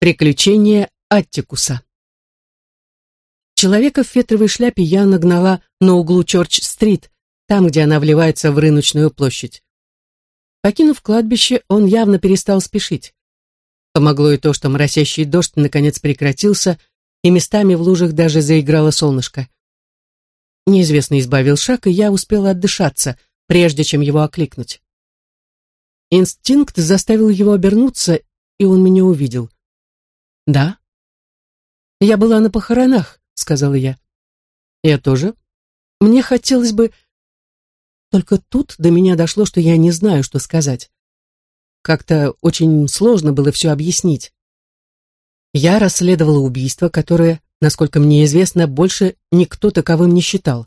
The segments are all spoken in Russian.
Приключения Аттикуса. Человека в фетровой шляпе я нагнала на углу Чорч-стрит, там, где она вливается в рыночную площадь. Покинув кладбище, он явно перестал спешить. Помогло и то, что моросящий дождь наконец прекратился, и местами в лужах даже заиграло солнышко. Неизвестный избавил шаг, и я успела отдышаться, прежде чем его окликнуть. Инстинкт заставил его обернуться, и он меня увидел. «Да?» «Я была на похоронах», — сказала я. «Я тоже. Мне хотелось бы...» Только тут до меня дошло, что я не знаю, что сказать. Как-то очень сложно было все объяснить. Я расследовала убийство, которое, насколько мне известно, больше никто таковым не считал.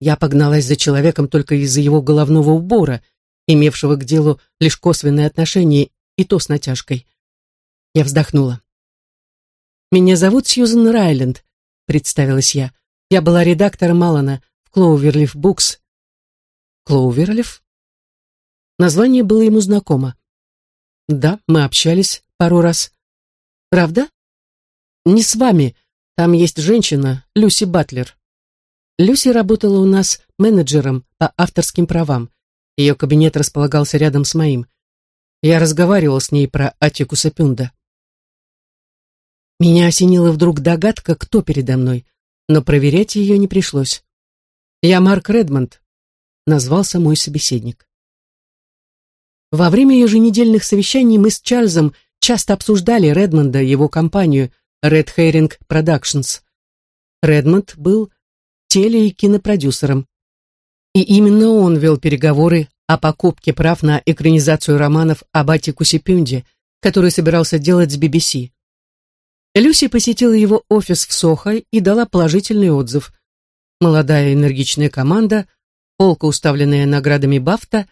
Я погналась за человеком только из-за его головного убора, имевшего к делу лишь косвенное отношение, и то с натяжкой. Я вздохнула. «Меня зовут Сьюзен Райленд», — представилась я. «Я была редактором Алана в Клоуверлиф Букс». «Клоуверлиф?» Название было ему знакомо. «Да, мы общались пару раз». «Правда?» «Не с вами. Там есть женщина, Люси Батлер». Люси работала у нас менеджером по авторским правам. Ее кабинет располагался рядом с моим. Я разговаривал с ней про Атикуса Пюнда. Меня осенила вдруг догадка, кто передо мной, но проверять ее не пришлось. «Я Марк Редмонд», — назвался мой собеседник. Во время еженедельных совещаний мы с Чарльзом часто обсуждали Редмонда, его компанию Red Herring Productions. Редмонд был теле- и кинопродюсером. И именно он вел переговоры о покупке прав на экранизацию романов об Атикусе Пюнде, который собирался делать с BBC. Люси посетила его офис в Сохо и дала положительный отзыв. Молодая энергичная команда, полка, уставленная наградами Бафта,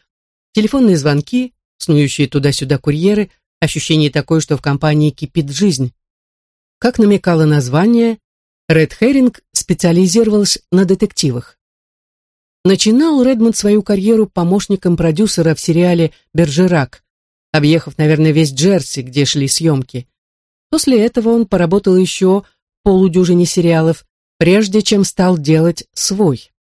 телефонные звонки, снующие туда-сюда курьеры, ощущение такое, что в компании кипит жизнь. Как намекало название, Ред Херинг специализировалась на детективах. Начинал Редмонд свою карьеру помощником продюсера в сериале «Бержерак», объехав, наверное, весь Джерси, где шли съемки. После этого он поработал еще полудюжине сериалов, прежде чем стал делать свой.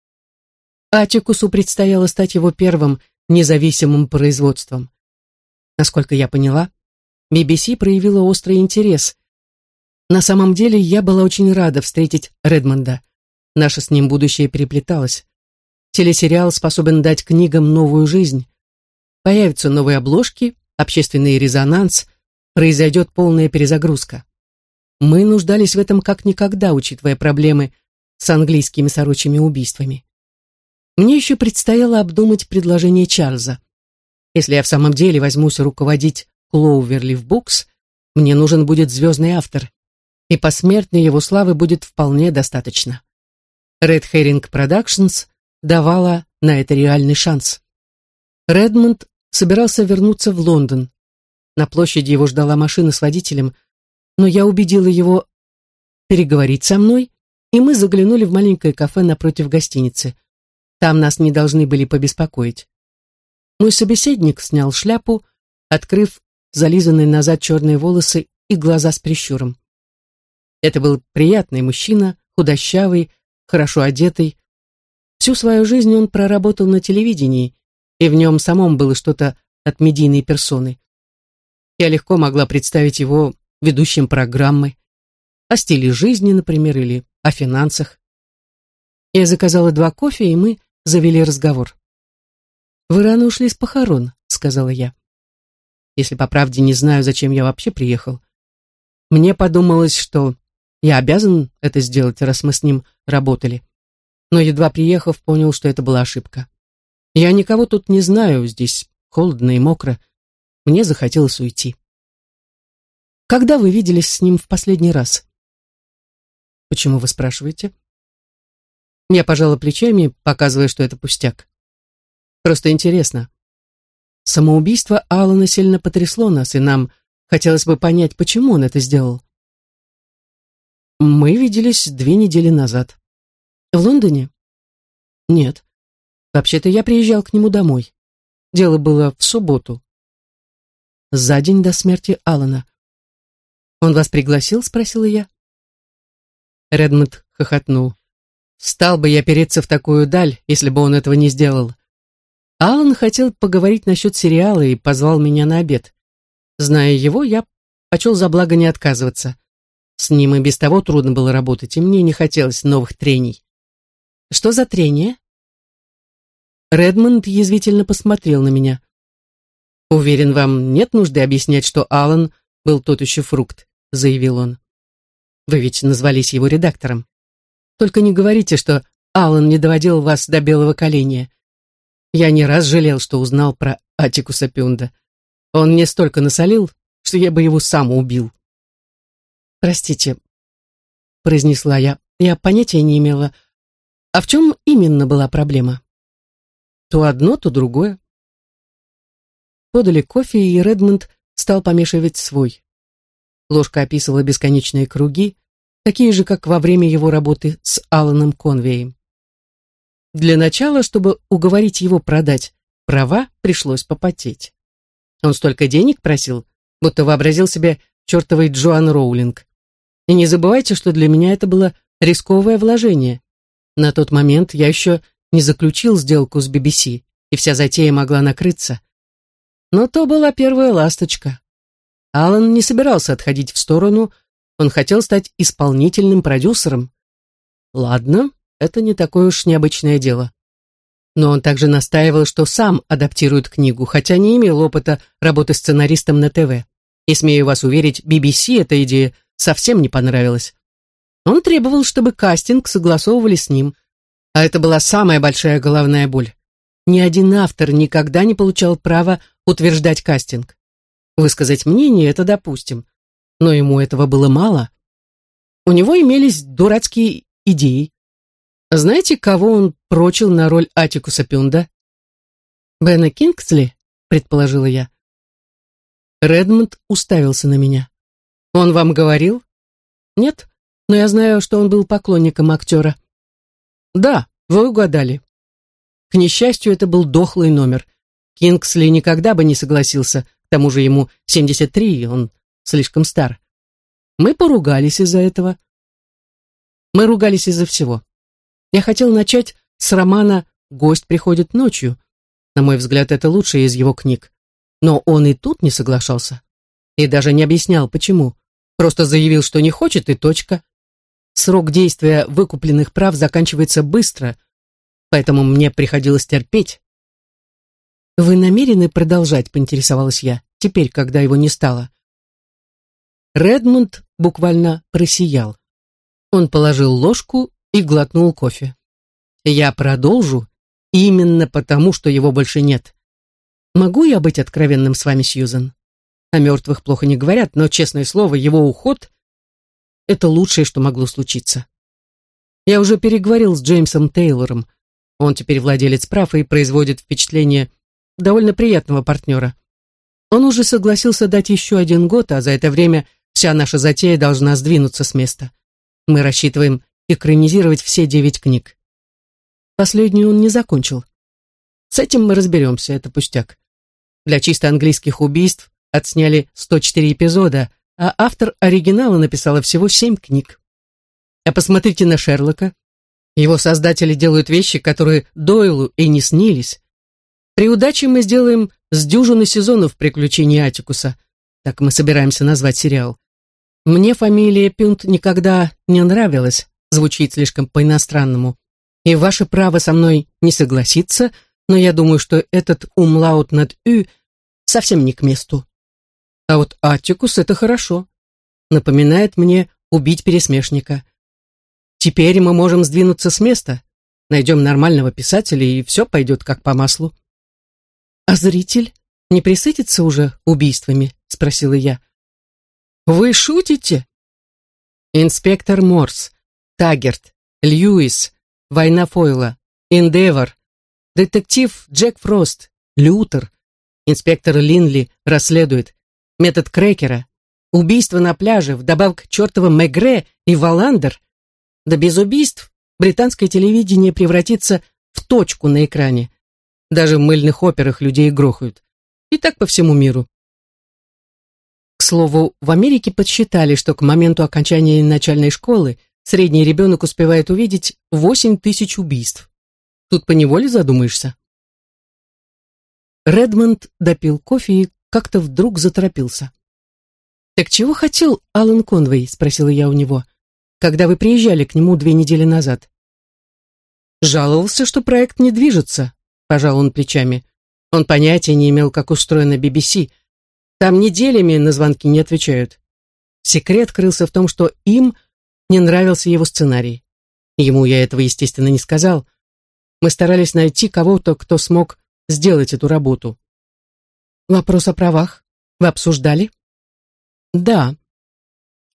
Атикусу предстояло стать его первым независимым производством. Насколько я поняла, BBC проявила острый интерес. На самом деле я была очень рада встретить Редмонда. Наше с ним будущее переплеталось. Телесериал способен дать книгам новую жизнь. Появятся новые обложки, общественный резонанс, произойдет полная перезагрузка. Мы нуждались в этом как никогда, учитывая проблемы с английскими сорочими убийствами. Мне еще предстояло обдумать предложение Чарльза. Если я в самом деле возьмусь руководить Клоуверлив Букс, мне нужен будет звездный автор, и посмертной его славы будет вполне достаточно. Red Herring Productions давала на это реальный шанс. Редмонд собирался вернуться в Лондон, на площади его ждала машина с водителем, но я убедила его переговорить со мной, и мы заглянули в маленькое кафе напротив гостиницы. Там нас не должны были побеспокоить. Мой собеседник снял шляпу, открыв зализанные назад черные волосы и глаза с прищуром. Это был приятный мужчина, худощавый, хорошо одетый. Всю свою жизнь он проработал на телевидении, и в нем самом было что-то от медийной персоны. Я легко могла представить его ведущим программы о стиле жизни, например, или о финансах. Я заказала два кофе, и мы завели разговор. «Вы рано ушли с похорон», — сказала я. Если по правде не знаю, зачем я вообще приехал. Мне подумалось, что я обязан это сделать, раз мы с ним работали. Но едва приехав, понял, что это была ошибка. Я никого тут не знаю, здесь холодно и мокро, мне захотелось уйти. Когда вы виделись с ним в последний раз? Почему вы спрашиваете? Я пожала плечами, показывая, что это пустяк. Просто интересно. Самоубийство Алана сильно потрясло нас, и нам хотелось бы понять, почему он это сделал. Мы виделись две недели назад. В Лондоне? Нет. Вообще-то я приезжал к нему домой. Дело было в субботу за день до смерти Алана. «Он вас пригласил?» — спросила я. Редмонд хохотнул. «Стал бы я переться в такую даль, если бы он этого не сделал». Алан хотел поговорить насчет сериала и позвал меня на обед. Зная его, я почел за благо не отказываться. С ним и без того трудно было работать, и мне не хотелось новых трений. «Что за трение?» Редмонд язвительно посмотрел на меня. «Уверен, вам нет нужды объяснять, что Алан был тот еще фрукт», — заявил он. «Вы ведь назвались его редактором. Только не говорите, что Алан не доводил вас до белого коленя. Я не раз жалел, что узнал про Атикуса Пюнда. Он мне столько насолил, что я бы его сам убил». «Простите», — произнесла я, — «я понятия не имела. А в чем именно была проблема?» То одно, то другое. Подали кофе, и Редмонд стал помешивать свой. Ложка описывала бесконечные круги, такие же, как во время его работы с Аланом Конвеем. Для начала, чтобы уговорить его продать права, пришлось попотеть. Он столько денег просил, будто вообразил себе чертовой Джоан Роулинг. И не забывайте, что для меня это было рисковое вложение. На тот момент я еще не заключил сделку с BBC, и вся затея могла накрыться. Но то была первая ласточка. Алан не собирался отходить в сторону, он хотел стать исполнительным продюсером. Ладно, это не такое уж необычное дело. Но он также настаивал, что сам адаптирует книгу, хотя не имел опыта работы сценаристом на ТВ. И, смею вас уверить, BBC эта идея совсем не понравилась. Он требовал, чтобы кастинг согласовывали с ним, а это была самая большая головная боль. Ни один автор никогда не получал права утверждать кастинг. Высказать мнение – это допустим. Но ему этого было мало. У него имелись дурацкие идеи. Знаете, кого он прочил на роль Атикуса Пюнда? Бена Кингсли, предположила я. Редмонд уставился на меня. Он вам говорил? Нет, но я знаю, что он был поклонником актера. Да, вы угадали. К несчастью, это был дохлый номер. Кингсли никогда бы не согласился, к тому же ему 73, и он слишком стар. Мы поругались из-за этого. Мы ругались из-за всего. Я хотел начать с романа «Гость приходит ночью». На мой взгляд, это лучшая из его книг. Но он и тут не соглашался. И даже не объяснял, почему. Просто заявил, что не хочет, и точка. Срок действия выкупленных прав заканчивается быстро, поэтому мне приходилось терпеть. «Вы намерены продолжать?» — поинтересовалась я, теперь, когда его не стало. Редмонд буквально просиял. Он положил ложку и глотнул кофе. «Я продолжу именно потому, что его больше нет. Могу я быть откровенным с вами, Сьюзен? О мертвых плохо не говорят, но, честное слово, его уход это лучшее, что могло случиться. Я уже переговорил с Джеймсом Тейлором. Он теперь владелец прав и производит впечатление довольно приятного партнера. Он уже согласился дать еще один год, а за это время вся наша затея должна сдвинуться с места. Мы рассчитываем экранизировать все девять книг. Последнюю он не закончил. С этим мы разберемся, это пустяк. Для чисто английских убийств отсняли 104 эпизода, а автор оригинала написала всего семь книг. А посмотрите на Шерлока. Его создатели делают вещи, которые Дойлу и не снились. При удаче мы сделаем с дюжины сезонов приключений Атикуса. Так мы собираемся назвать сериал. Мне фамилия Пюнт никогда не нравилась, звучит слишком по-иностранному. И ваше право со мной не согласиться, но я думаю, что этот умлаут над «ю» совсем не к месту. А вот Аттикус — это хорошо. Напоминает мне убить пересмешника. Теперь мы можем сдвинуться с места, найдем нормального писателя, и все пойдет как по маслу. А зритель не присытится уже убийствами? Спросила я. Вы шутите? Инспектор Морс, Таггерт, Льюис, Война Фойла, Индевор, детектив Джек Фрост, Лютер, инспектор Линли расследует, метод Крекера, убийство на пляже, вдобавок к чертовым Мегре и Валандер. Да без убийств британское телевидение превратится в точку на экране. Даже в мыльных операх людей грохают. И так по всему миру. К слову, в Америке подсчитали, что к моменту окончания начальной школы средний ребенок успевает увидеть 8 тысяч убийств. Тут поневоле задумаешься. Редмонд допил кофе и как-то вдруг заторопился. «Так чего хотел Алан Конвей?» — спросила я у него, когда вы приезжали к нему две недели назад. «Жаловался, что проект не движется», — пожал он плечами. Он понятия не имел, как устроена BBC. Там неделями на звонки не отвечают. Секрет крылся в том, что им не нравился его сценарий. Ему я этого, естественно, не сказал. Мы старались найти кого-то, кто смог сделать эту работу. Вопрос о правах вы обсуждали? Да.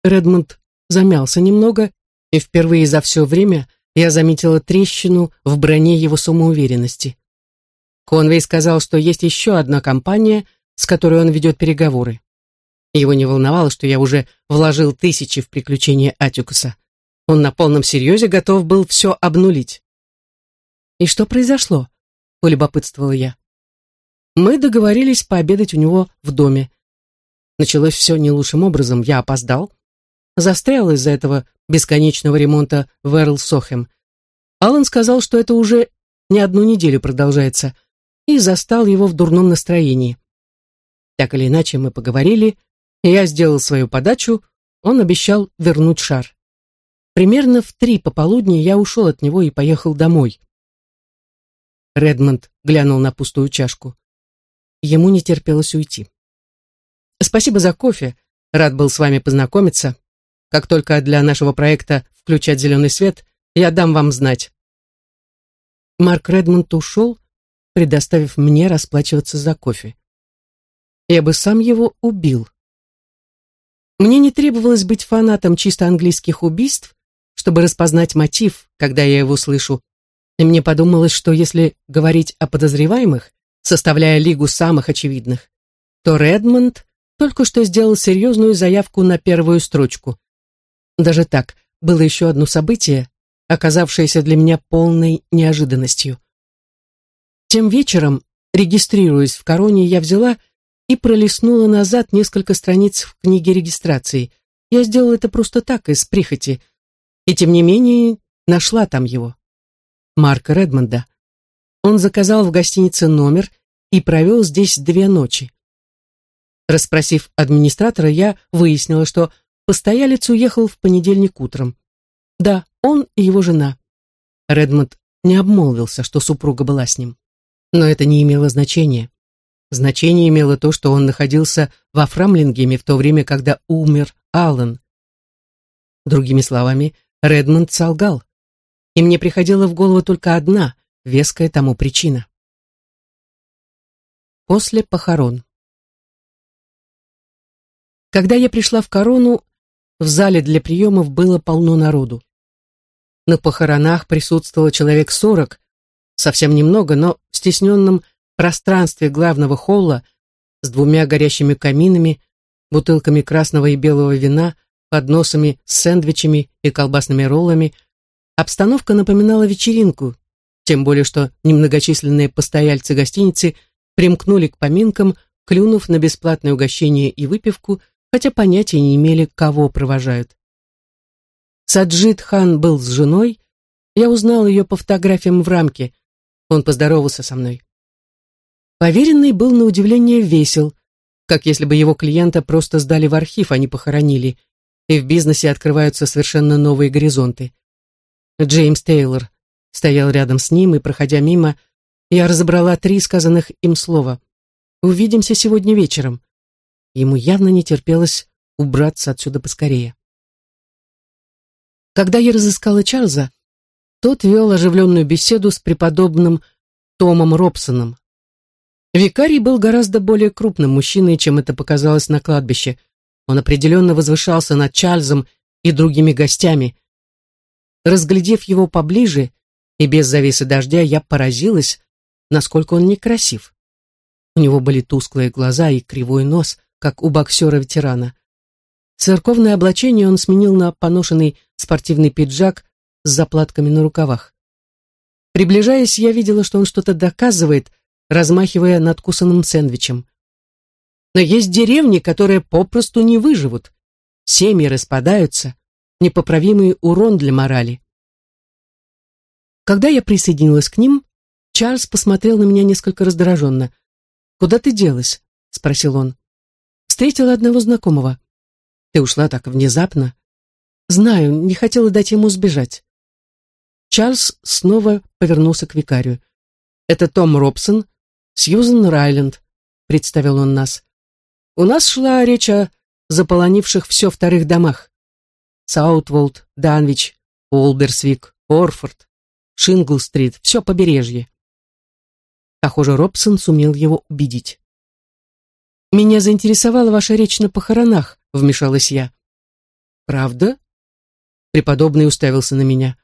Редмонд замялся немного, и впервые за все время я заметила трещину в броне его самоуверенности. Конвей сказал, что есть еще одна компания, с которой он ведет переговоры. Его не волновало, что я уже вложил тысячи в приключения Атюкаса. Он на полном серьезе готов был все обнулить. «И что произошло?» — полюбопытствовала я. Мы договорились пообедать у него в доме. Началось все не лучшим образом. Я опоздал. Застрял из-за этого бесконечного ремонта в Эрл Сохем. Аллан сказал, что это уже не одну неделю продолжается — и застал его в дурном настроении. Так или иначе мы поговорили, я сделал свою подачу, он обещал вернуть шар. Примерно в три пополудни я ушел от него и поехал домой. Редмонд глянул на пустую чашку. Ему не терпелось уйти. «Спасибо за кофе. Рад был с вами познакомиться. Как только для нашего проекта включать зеленый свет, я дам вам знать». Марк Редмонд ушел, предоставив мне расплачиваться за кофе. Я бы сам его убил. Мне не требовалось быть фанатом чисто английских убийств, чтобы распознать мотив, когда я его слышу, и мне подумалось, что если говорить о подозреваемых, составляя лигу самых очевидных, то Редмонд только что сделал серьезную заявку на первую строчку. Даже так, было еще одно событие, оказавшееся для меня полной неожиданностью. Тем вечером, регистрируясь в короне, я взяла и пролистнула назад несколько страниц в книге регистрации. Я сделала это просто так, из прихоти. И тем не менее, нашла там его. Марка Редмонда. Он заказал в гостинице номер и провел здесь две ночи. Расспросив администратора, я выяснила, что постоялец уехал в понедельник утром. Да, он и его жена. Редмонд не обмолвился, что супруга была с ним. Но это не имело значения. Значение имело то, что он находился во Фрамлингеме в то время, когда умер Аллен. Другими словами, Редмонд солгал. И мне приходила в голову только одна, веская тому причина. После похорон. Когда я пришла в корону, в зале для приемов было полно народу. На похоронах присутствовало человек сорок, совсем немного, но стесненном пространстве главного холла с двумя горящими каминами, бутылками красного и белого вина, подносами с сэндвичами и колбасными роллами, обстановка напоминала вечеринку, тем более что немногочисленные постояльцы гостиницы примкнули к поминкам, клюнув на бесплатное угощение и выпивку, хотя понятия не имели, кого провожают. Саджид хан был с женой, я узнал ее по фотографиям в рамке, он поздоровался со мной. Поверенный был на удивление весел, как если бы его клиента просто сдали в архив, а не похоронили, и в бизнесе открываются совершенно новые горизонты. Джеймс Тейлор стоял рядом с ним, и, проходя мимо, я разобрала три сказанных им слова. «Увидимся сегодня вечером». Ему явно не терпелось убраться отсюда поскорее. Когда я разыскала Чарльза, тот вел оживленную беседу с преподобным Томом Робсоном. Викарий был гораздо более крупным мужчиной, чем это показалось на кладбище. Он определенно возвышался над Чарльзом и другими гостями. Разглядев его поближе и без завесы дождя, я поразилась, насколько он некрасив. У него были тусклые глаза и кривой нос, как у боксера-ветерана. Церковное облачение он сменил на поношенный спортивный пиджак с заплатками на рукавах. Приближаясь, я видела, что он что-то доказывает, размахивая надкусанным сэндвичем. Но есть деревни, которые попросту не выживут. Семьи распадаются. Непоправимый урон для морали. Когда я присоединилась к ним, Чарльз посмотрел на меня несколько раздраженно. «Куда ты делась?» — спросил он. «Встретила одного знакомого. Ты ушла так внезапно. Знаю, не хотела дать ему сбежать». Чарльз снова повернулся к викарию. «Это Том Робсон, Сьюзен Райленд», — представил он нас. «У нас шла речь о заполонивших все вторых домах. Саутволд, Данвич, Олберсвик, Орфорд, Шингл-стрит, все побережье. Похоже, Робсон сумел его убедить. «Меня заинтересовала ваша речь на похоронах», — вмешалась я. «Правда?» Преподобный уставился на меня.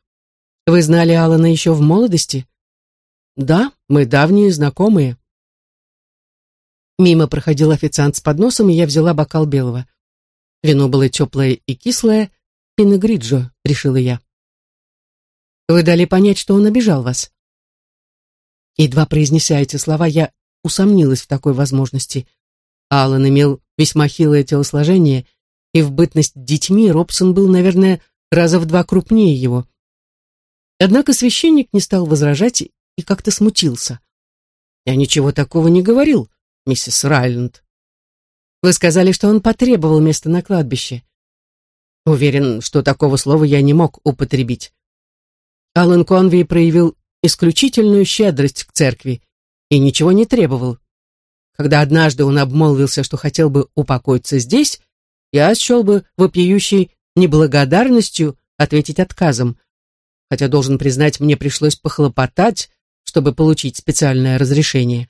«Вы знали Алана еще в молодости?» «Да, мы давние знакомые». Мимо проходил официант с подносом, и я взяла бокал белого. Вино было теплое и кислое, пиногриджо, решила я. Вы дали понять, что он обижал вас. Едва произнеся эти слова, я усомнилась в такой возможности. Аллан имел весьма хилое телосложение, и в бытность детьми Робсон был, наверное, раза в два крупнее его. Однако священник не стал возражать и как-то смутился. «Я ничего такого не говорил, миссис Райленд. Вы сказали, что он потребовал место на кладбище. Уверен, что такого слова я не мог употребить. Алан Конвей проявил исключительную щедрость к церкви и ничего не требовал. Когда однажды он обмолвился, что хотел бы упокоиться здесь, я счел бы вопиющей неблагодарностью ответить отказом, хотя, должен признать, мне пришлось похлопотать, чтобы получить специальное разрешение.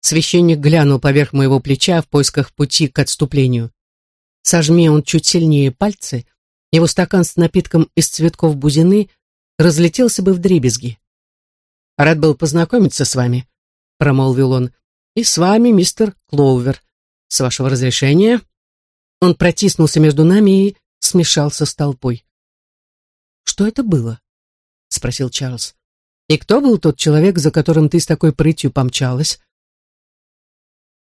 Священник глянул поверх моего плеча в поисках пути к отступлению. Сожми он чуть сильнее пальцы, его стакан с напитком из цветков бузины разлетелся бы в дребезги. «Рад был познакомиться с вами», — промолвил он. «И с вами, мистер Клоувер. С вашего разрешения». Он протиснулся между нами и смешался с толпой. «Что это было?» — спросил Чарльз. «И кто был тот человек, за которым ты с такой прытью помчалась?»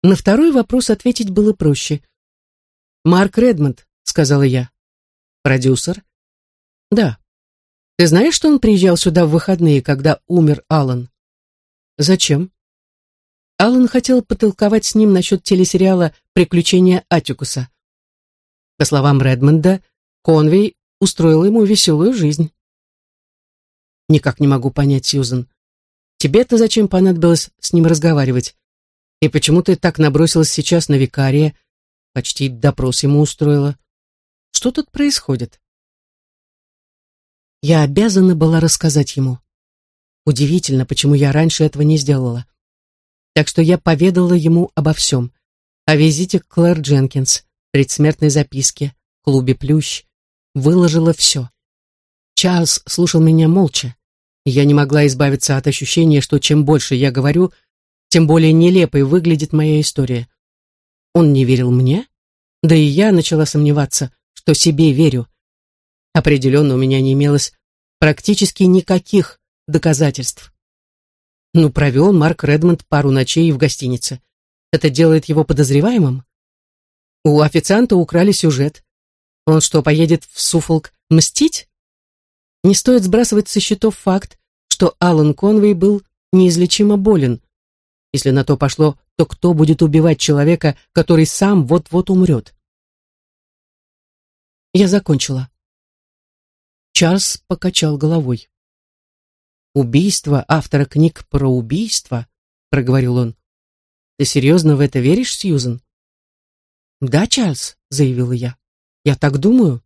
На второй вопрос ответить было проще. «Марк Редмонд», — сказала я. «Продюсер?» «Да». Ты знаешь, что он приезжал сюда в выходные, когда умер Алан? Зачем? Алан хотел потолковать с ним насчет телесериала «Приключения Атикуса». По словам Редмонда, Конвей устроил ему веселую жизнь. Никак не могу понять, Сьюзен. Тебе-то зачем понадобилось с ним разговаривать? И почему ты так набросилась сейчас на викария? Почти допрос ему устроила. Что тут происходит? Я обязана была рассказать ему. Удивительно, почему я раньше этого не сделала. Так что я поведала ему обо всем. О визите к Клэр Дженкинс, предсмертной записке, клубе «Плющ». Выложила все. Чарльз слушал меня молча, я не могла избавиться от ощущения, что чем больше я говорю, тем более нелепой выглядит моя история. Он не верил мне, да и я начала сомневаться, что себе верю. Определенно у меня не имелось практически никаких доказательств. Ну, провел Марк Редмонд пару ночей в гостинице. Это делает его подозреваемым? У официанта украли сюжет. Он что, поедет в Суфолк мстить? Не стоит сбрасывать со счетов факт, что Алан Конвей был неизлечимо болен. Если на то пошло, то кто будет убивать человека, который сам вот-вот умрет? Я закончила. Чарльз покачал головой. «Убийство автора книг про убийство?» — проговорил он. «Ты серьезно в это веришь, Сьюзен?» «Да, Чарльз», — заявила я. «Я так думаю».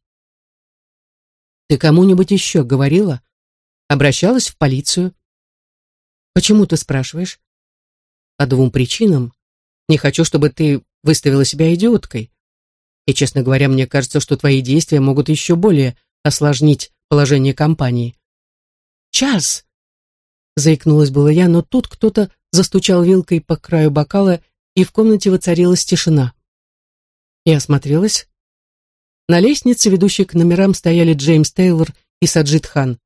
«Ты кому-нибудь еще говорила? Обращалась в полицию?» «Почему ты спрашиваешь?» «По двум причинам. Не хочу, чтобы ты выставила себя идиоткой. И, честно говоря, мне кажется, что твои действия могут еще более осложнить положение компании. «Час!» — заикнулась было я, но тут кто-то застучал вилкой по краю бокала, и в комнате воцарилась тишина. Я осмотрелась. На лестнице, ведущей к номерам, стояли Джеймс Тейлор и Саджид Хан.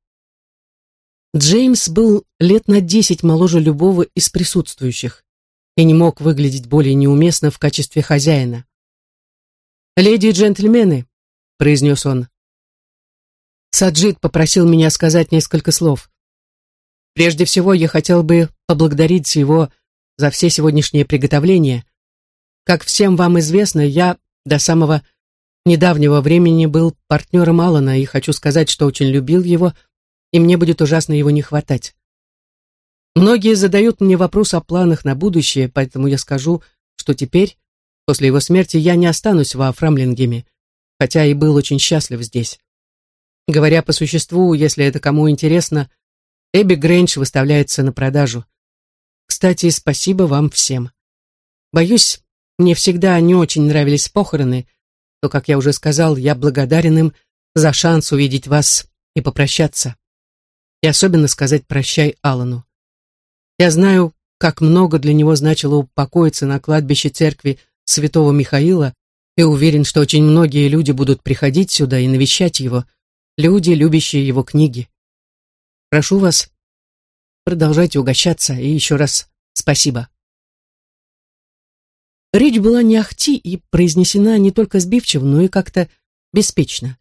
Джеймс был лет на десять моложе любого из присутствующих. и не мог выглядеть более неуместно в качестве хозяина. «Леди и джентльмены», — произнес он, — Саджид попросил меня сказать несколько слов. Прежде всего, я хотел бы поблагодарить его за все сегодняшние приготовления. Как всем вам известно, я до самого недавнего времени был партнером Алана и хочу сказать, что очень любил его, и мне будет ужасно его не хватать. Многие задают мне вопрос о планах на будущее, поэтому я скажу, что теперь, после его смерти, я не останусь во Фрамлингеме, хотя и был очень счастлив здесь. Говоря по существу, если это кому интересно, Эбби Грэндж выставляется на продажу. Кстати, спасибо вам всем. Боюсь, мне всегда не очень нравились похороны, но, как я уже сказал, я благодарен им за шанс увидеть вас и попрощаться. И особенно сказать прощай Алану. Я знаю, как много для него значило упокоиться на кладбище церкви святого Михаила, и уверен, что очень многие люди будут приходить сюда и навещать его, люди, любящие его книги. Прошу вас, продолжайте угощаться, и еще раз спасибо. Речь была не ахти и произнесена не только сбивчиво, но и как-то беспечно.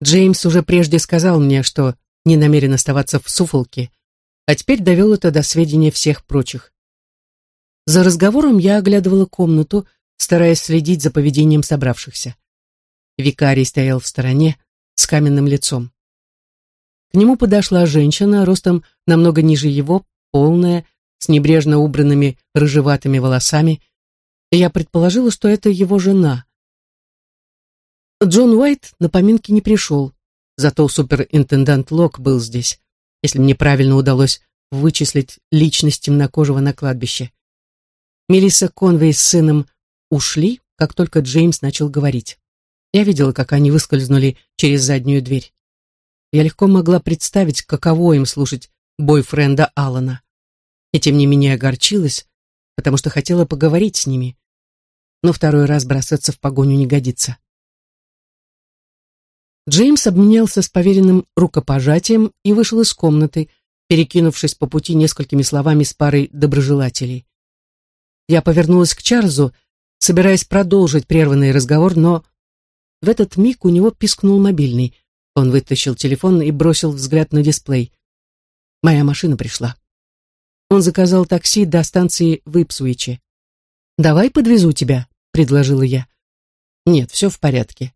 Джеймс уже прежде сказал мне, что не намерен оставаться в Суфолке, а теперь довел это до сведения всех прочих. За разговором я оглядывала комнату, стараясь следить за поведением собравшихся. Викарий стоял в стороне с каменным лицом. К нему подошла женщина, ростом намного ниже его, полная, с небрежно убранными рыжеватыми волосами, и я предположила, что это его жена. Джон Уайт на поминки не пришел, зато суперинтендант Лок был здесь если мне правильно удалось вычислить личность темнокожего на кладбище. Мелисса Конвей с сыном ушли, как только Джеймс начал говорить. Я видела, как они выскользнули через заднюю дверь. Я легко могла представить, каково им слушать бойфренда Алана. И тем не менее огорчилась, потому что хотела поговорить с ними. Но второй раз бросаться в погоню не годится. Джеймс обменялся с поверенным рукопожатием и вышел из комнаты, перекинувшись по пути несколькими словами с парой доброжелателей. Я повернулась к Чарльзу, собираясь продолжить прерванный разговор, но в этот миг у него пискнул мобильный. Он вытащил телефон и бросил взгляд на дисплей. Моя машина пришла. Он заказал такси до станции в Ипсуиче. «Давай подвезу тебя», — предложила я. «Нет, все в порядке.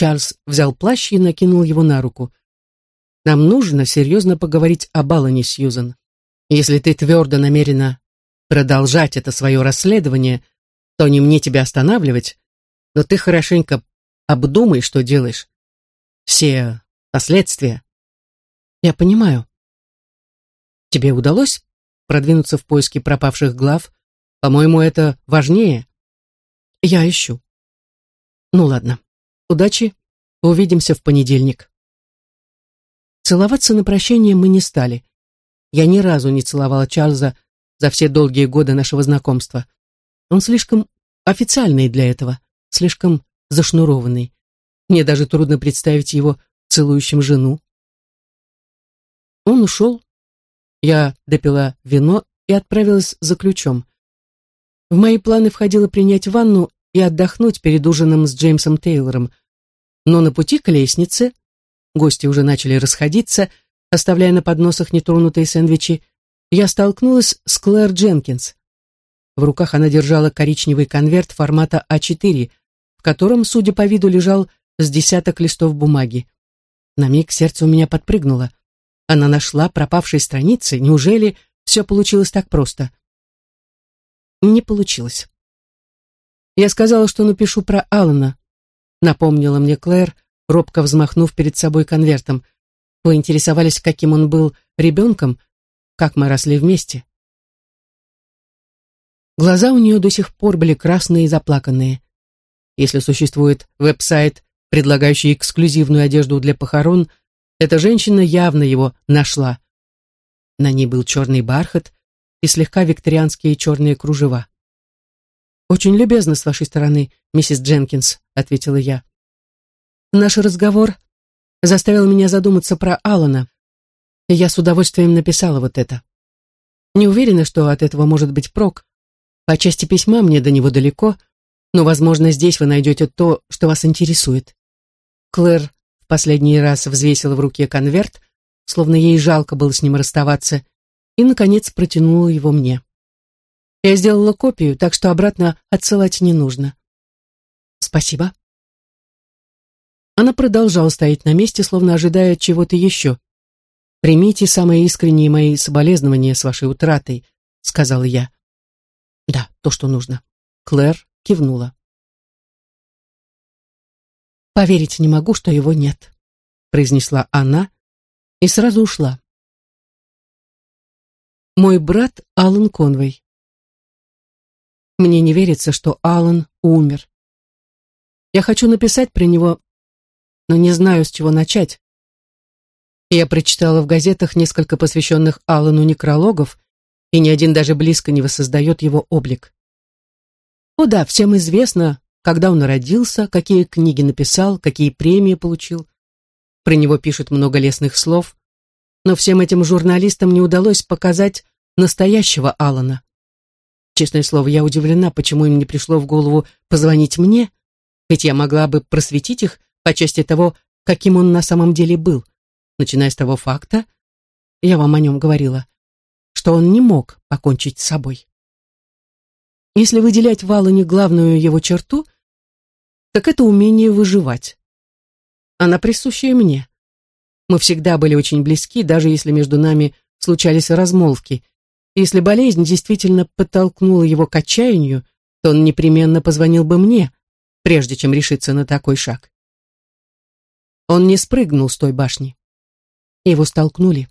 Чарльз взял плащ и накинул его на руку. «Нам нужно серьезно поговорить об Алане, Сьюзен. Если ты твердо намерена продолжать это свое расследование, то не мне тебя останавливать, но ты хорошенько обдумай, что делаешь. Все последствия. Я понимаю. Тебе удалось продвинуться в поиске пропавших глав? По-моему, это важнее. Я ищу. Ну ладно. Удачи, увидимся в понедельник. Целоваться на прощание мы не стали. Я ни разу не целовала Чарльза за все долгие годы нашего знакомства. Он слишком официальный для этого, слишком зашнурованный. Мне даже трудно представить его целующим жену. Он ушел. Я допила вино и отправилась за ключом. В мои планы входило принять ванну и отдохнуть перед ужином с Джеймсом Тейлором, но на пути к лестнице гости уже начали расходиться, оставляя на подносах нетронутые сэндвичи, я столкнулась с Клэр Дженкинс. В руках она держала коричневый конверт формата А4, в котором, судя по виду, лежал с десяток листов бумаги. На миг сердце у меня подпрыгнуло. Она нашла пропавшие страницы. Неужели все получилось так просто? Не получилось. Я сказала, что напишу про Алана, напомнила мне Клэр, робко взмахнув перед собой конвертом. Вы интересовались, каким он был ребенком, как мы росли вместе. Глаза у нее до сих пор были красные и заплаканные. Если существует веб-сайт, предлагающий эксклюзивную одежду для похорон, эта женщина явно его нашла. На ней был черный бархат и слегка викторианские черные кружева. «Очень любезно с вашей стороны, миссис Дженкинс», — ответила я. Наш разговор заставил меня задуматься про Алана, и я с удовольствием написала вот это. Не уверена, что от этого может быть прок, По части письма мне до него далеко, но, возможно, здесь вы найдете то, что вас интересует. Клэр последний раз взвесила в руке конверт, словно ей жалко было с ним расставаться, и, наконец, протянула его мне. Я сделала копию, так что обратно отсылать не нужно. Спасибо. Она продолжала стоять на месте, словно ожидая чего-то еще. «Примите самые искренние мои соболезнования с вашей утратой», — сказала я. «Да, то, что нужно». Клэр кивнула. «Поверить не могу, что его нет», — произнесла она и сразу ушла. Мой брат Алан Конвей. Мне не верится, что Алан умер. Я хочу написать про него, но не знаю, с чего начать. Я прочитала в газетах несколько посвященных Алану некрологов, и ни один даже близко не воссоздает его облик. О да, всем известно, когда он родился, какие книги написал, какие премии получил. Про него пишут много лестных слов, но всем этим журналистам не удалось показать настоящего Алана. Честное слово, я удивлена, почему им не пришло в голову позвонить мне, ведь я могла бы просветить их по части того, каким он на самом деле был, начиная с того факта, я вам о нем говорила, что он не мог покончить с собой. Если выделять в Алане главную его черту, так это умение выживать. Она присущая мне. Мы всегда были очень близки, даже если между нами случались размолвки. Если болезнь действительно подтолкнула его к отчаянию, то он непременно позвонил бы мне, прежде чем решиться на такой шаг. Он не спрыгнул с той башни. Его столкнули.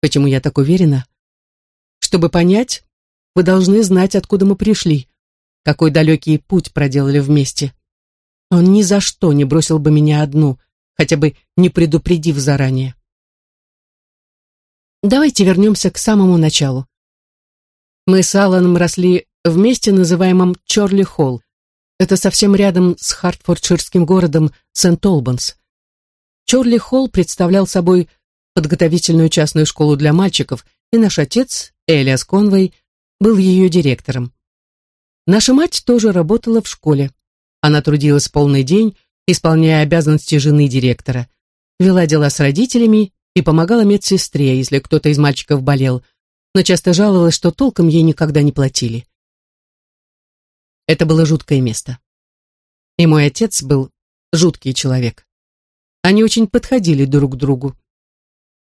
Почему я так уверена? Чтобы понять, вы должны знать, откуда мы пришли, какой далекий путь проделали вместе. Он ни за что не бросил бы меня одну, хотя бы не предупредив заранее. Давайте вернемся к самому началу. Мы с Алланом росли в месте, называемом Чорли-Холл. Это совсем рядом с хартфордширским городом Сент-Олбанс. Чорли-Холл представлял собой подготовительную частную школу для мальчиков, и наш отец, Элиас Конвей, был ее директором. Наша мать тоже работала в школе. Она трудилась полный день, исполняя обязанности жены директора, вела дела с родителями и помогала медсестре, если кто-то из мальчиков болел, но часто жаловалась, что толком ей никогда не платили. Это было жуткое место. И мой отец был жуткий человек. Они очень подходили друг к другу.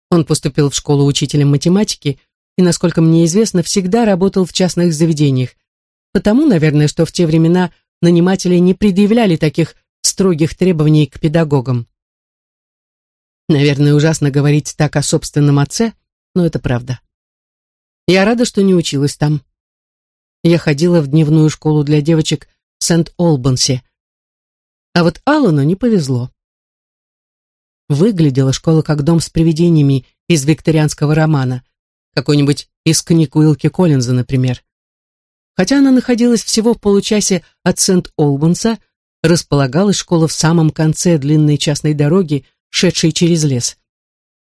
Он поступил в школу учителем математики и, насколько мне известно, всегда работал в частных заведениях. Потому, наверное, что в те времена наниматели не предъявляли таких строгих требований к педагогам. Наверное, ужасно говорить так о собственном отце, но это правда. Я рада, что не училась там. Я ходила в дневную школу для девочек в Сент-Олбансе. А вот Аллану не повезло. Выглядела школа как дом с привидениями из викторианского романа, какой-нибудь из книг Уилки Коллинза, например. Хотя она находилась всего в получасе от Сент-Олбанса, располагалась школа в самом конце длинной частной дороги, шедшей через лес.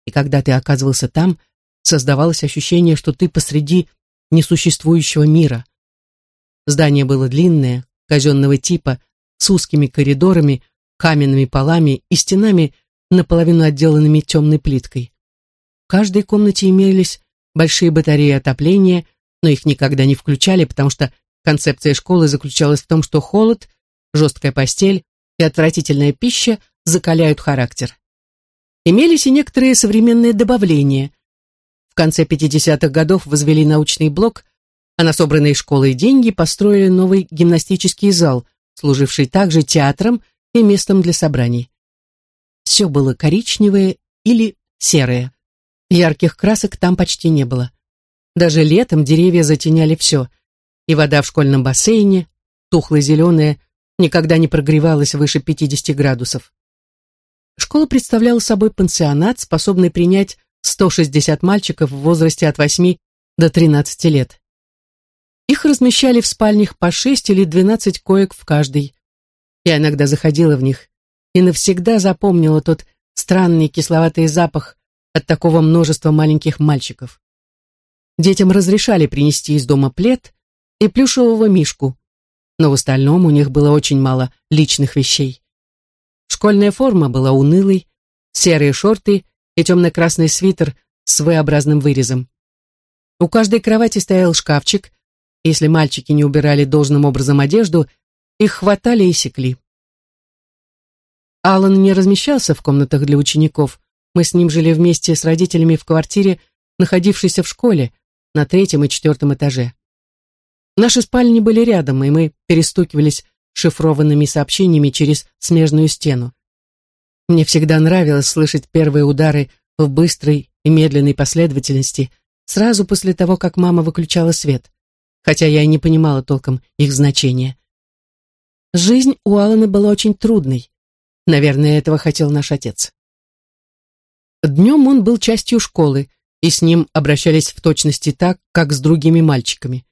И когда ты оказывался там, создавалось ощущение, что ты посреди несуществующего мира. Здание было длинное, казенного типа, с узкими коридорами, каменными полами и стенами, наполовину отделанными темной плиткой. В каждой комнате имелись большие батареи отопления, но их никогда не включали, потому что концепция школы заключалась в том, что холод, жесткая постель и отвратительная пища закаляют характер. Имелись и некоторые современные добавления. В конце 50-х годов возвели научный блок, а на собранные школой деньги построили новый гимнастический зал, служивший также театром и местом для собраний. Все было коричневое или серое. Ярких красок там почти не было. Даже летом деревья затеняли все, и вода в школьном бассейне, тухло-зеленая, никогда не прогревалась выше 50 градусов. Школа представляла собой пансионат, способный принять 160 мальчиков в возрасте от 8 до 13 лет. Их размещали в спальнях по 6 или 12 коек в каждой. Я иногда заходила в них и навсегда запомнила тот странный кисловатый запах от такого множества маленьких мальчиков. Детям разрешали принести из дома плед, и плюшевого мишку, но в остальном у них было очень мало личных вещей. Школьная форма была унылой, серые шорты и темно-красный свитер с V-образным вырезом. У каждой кровати стоял шкафчик. Если мальчики не убирали должным образом одежду, их хватали и секли. Алан не размещался в комнатах для учеников. Мы с ним жили вместе с родителями в квартире, находившейся в школе, на третьем и четвертом этаже. Наши спальни были рядом, и мы перестукивались шифрованными сообщениями через смежную стену. Мне всегда нравилось слышать первые удары в быстрой и медленной последовательности, сразу после того, как мама выключала свет, хотя я и не понимала толком их значения. Жизнь у Алана была очень трудной. Наверное, этого хотел наш отец. Днем он был частью школы, и с ним обращались в точности так, как с другими мальчиками.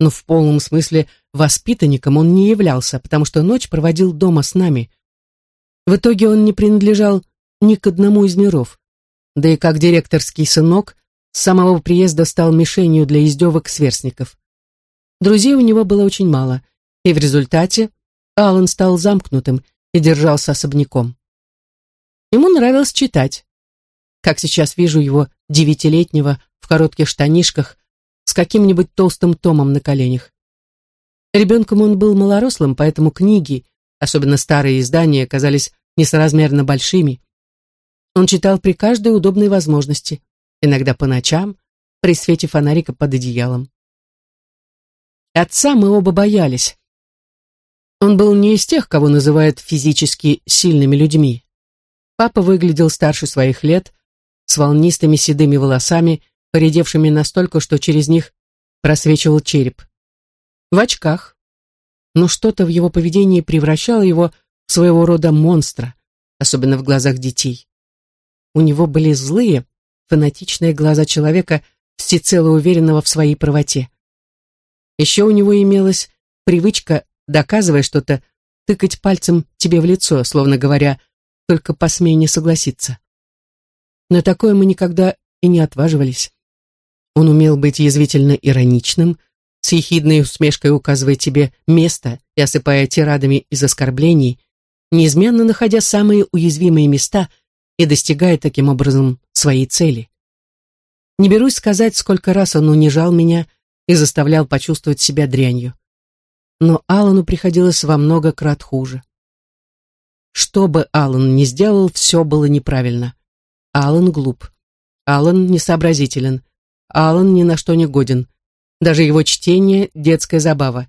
Но в полном смысле воспитанником он не являлся, потому что ночь проводил дома с нами. В итоге он не принадлежал ни к одному из миров. Да и как директорский сынок, с самого приезда стал мишенью для издевок сверстников. Друзей у него было очень мало, и в результате Алан стал замкнутым и держался особняком. Ему нравилось читать. Как сейчас вижу его девятилетнего в коротких штанишках с каким-нибудь толстым томом на коленях. Ребенком он был малорослым, поэтому книги, особенно старые издания, казались несоразмерно большими. Он читал при каждой удобной возможности, иногда по ночам, при свете фонарика под одеялом. Отца мы оба боялись. Он был не из тех, кого называют физически сильными людьми. Папа выглядел старше своих лет, с волнистыми седыми волосами, поредевшими настолько, что через них просвечивал череп. В очках. Но что-то в его поведении превращало его в своего рода монстра, особенно в глазах детей. У него были злые, фанатичные глаза человека, всецело уверенного в своей правоте. Еще у него имелась привычка, доказывая что-то, тыкать пальцем тебе в лицо, словно говоря, только посмей не согласиться. На такое мы никогда и не отваживались. Он умел быть язвительно ироничным, с ехидной усмешкой указывая тебе место и осыпая тирадами из оскорблений, неизменно находя самые уязвимые места – и достигает таким образом своей цели. Не берусь сказать, сколько раз он унижал меня и заставлял почувствовать себя дрянью. Но Алану приходилось во много крат хуже. Что бы Алан ни сделал, все было неправильно. Алан глуп. Алан несообразителен. Алан ни на что не годен. Даже его чтение — детская забава.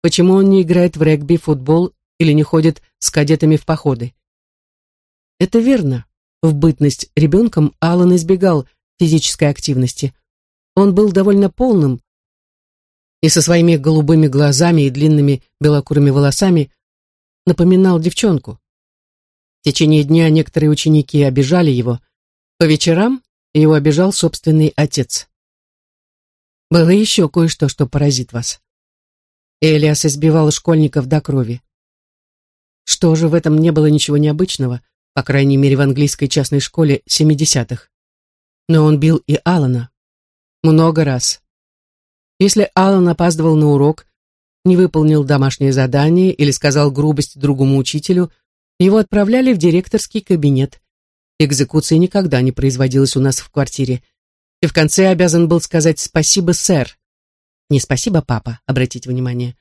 Почему он не играет в регби, футбол или не ходит с кадетами в походы? Это верно. В бытность ребенком Алан избегал физической активности. Он был довольно полным и со своими голубыми глазами и длинными белокурыми волосами напоминал девчонку. В течение дня некоторые ученики обижали его. По вечерам его обижал собственный отец. Было еще кое-что, что поразит вас. Элиас избивал школьников до крови. Что же, в этом не было ничего необычного – по крайней мере в английской частной школе 70-х. Но он бил и Алана. Много раз. Если Алан опаздывал на урок, не выполнил домашнее задание или сказал грубость другому учителю, его отправляли в директорский кабинет. Экзекуция никогда не производилась у нас в квартире. И в конце обязан был сказать «спасибо, сэр». Не «спасибо, папа», обратите внимание.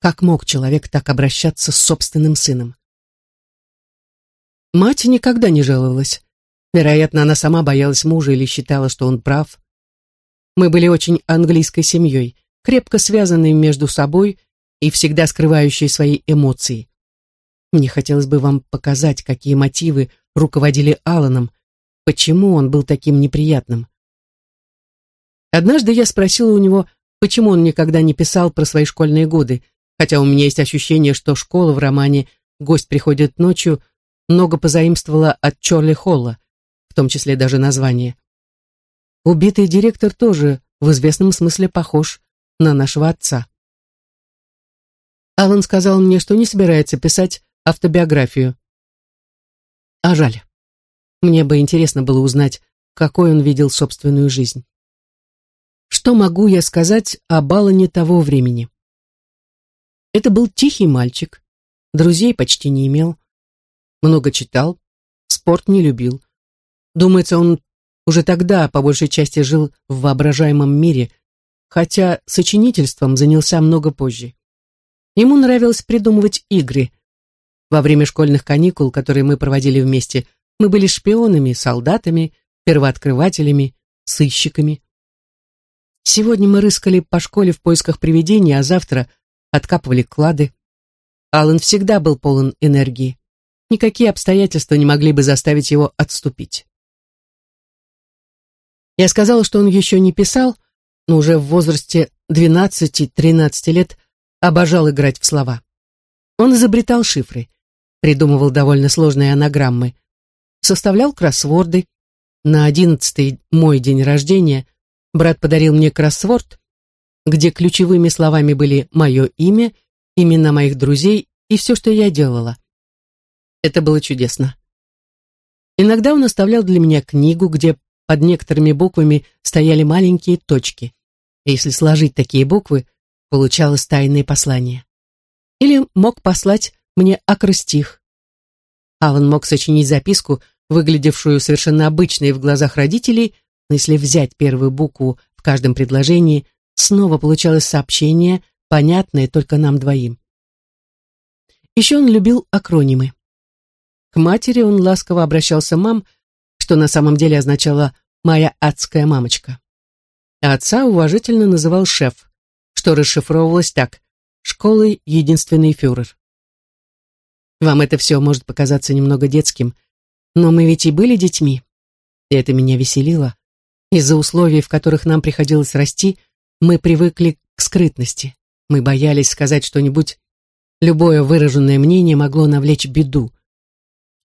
Как мог человек так обращаться с собственным сыном? Мать никогда не жаловалась. Вероятно, она сама боялась мужа или считала, что он прав. Мы были очень английской семьей, крепко связанной между собой и всегда скрывающей свои эмоции. Мне хотелось бы вам показать, какие мотивы руководили Аланом, почему он был таким неприятным. Однажды я спросила у него, почему он никогда не писал про свои школьные годы, хотя у меня есть ощущение, что школа в романе «Гость приходит ночью» много позаимствовала от Чорли Холла, в том числе даже название. Убитый директор тоже в известном смысле похож на нашего отца. Алан сказал мне, что не собирается писать автобиографию. А жаль. Мне бы интересно было узнать, какой он видел собственную жизнь. Что могу я сказать о Балане того времени? Это был тихий мальчик, друзей почти не имел, много читал, спорт не любил. Думается, он уже тогда по большей части жил в воображаемом мире, хотя сочинительством занялся много позже. Ему нравилось придумывать игры. Во время школьных каникул, которые мы проводили вместе, мы были шпионами, солдатами, первооткрывателями, сыщиками. Сегодня мы рыскали по школе в поисках привидений, а завтра откапывали клады. Аллан всегда был полон энергии. Никакие обстоятельства не могли бы заставить его отступить. Я сказала, что он еще не писал, но уже в возрасте 12-13 лет обожал играть в слова. Он изобретал шифры, придумывал довольно сложные анаграммы, составлял кроссворды. На одиннадцатый мой день рождения брат подарил мне кроссворд, где ключевыми словами были мое имя, имена моих друзей и все, что я делала. Это было чудесно. Иногда он оставлял для меня книгу, где под некоторыми буквами стояли маленькие точки. И если сложить такие буквы, получалось тайное послание. Или мог послать мне акростих. Алан мог сочинить записку, выглядевшую совершенно обычной в глазах родителей, но если взять первую букву в каждом предложении, снова получалось сообщение, понятное только нам двоим. Еще он любил акронимы. К матери он ласково обращался «мам», что на самом деле означало «моя адская мамочка». А отца уважительно называл «шеф», что расшифровывалось так «школы единственный фюрер». Вам это все может показаться немного детским, но мы ведь и были детьми, и это меня веселило. Из-за условий, в которых нам приходилось расти, мы привыкли к скрытности. Мы боялись сказать что-нибудь. Любое выраженное мнение могло навлечь беду.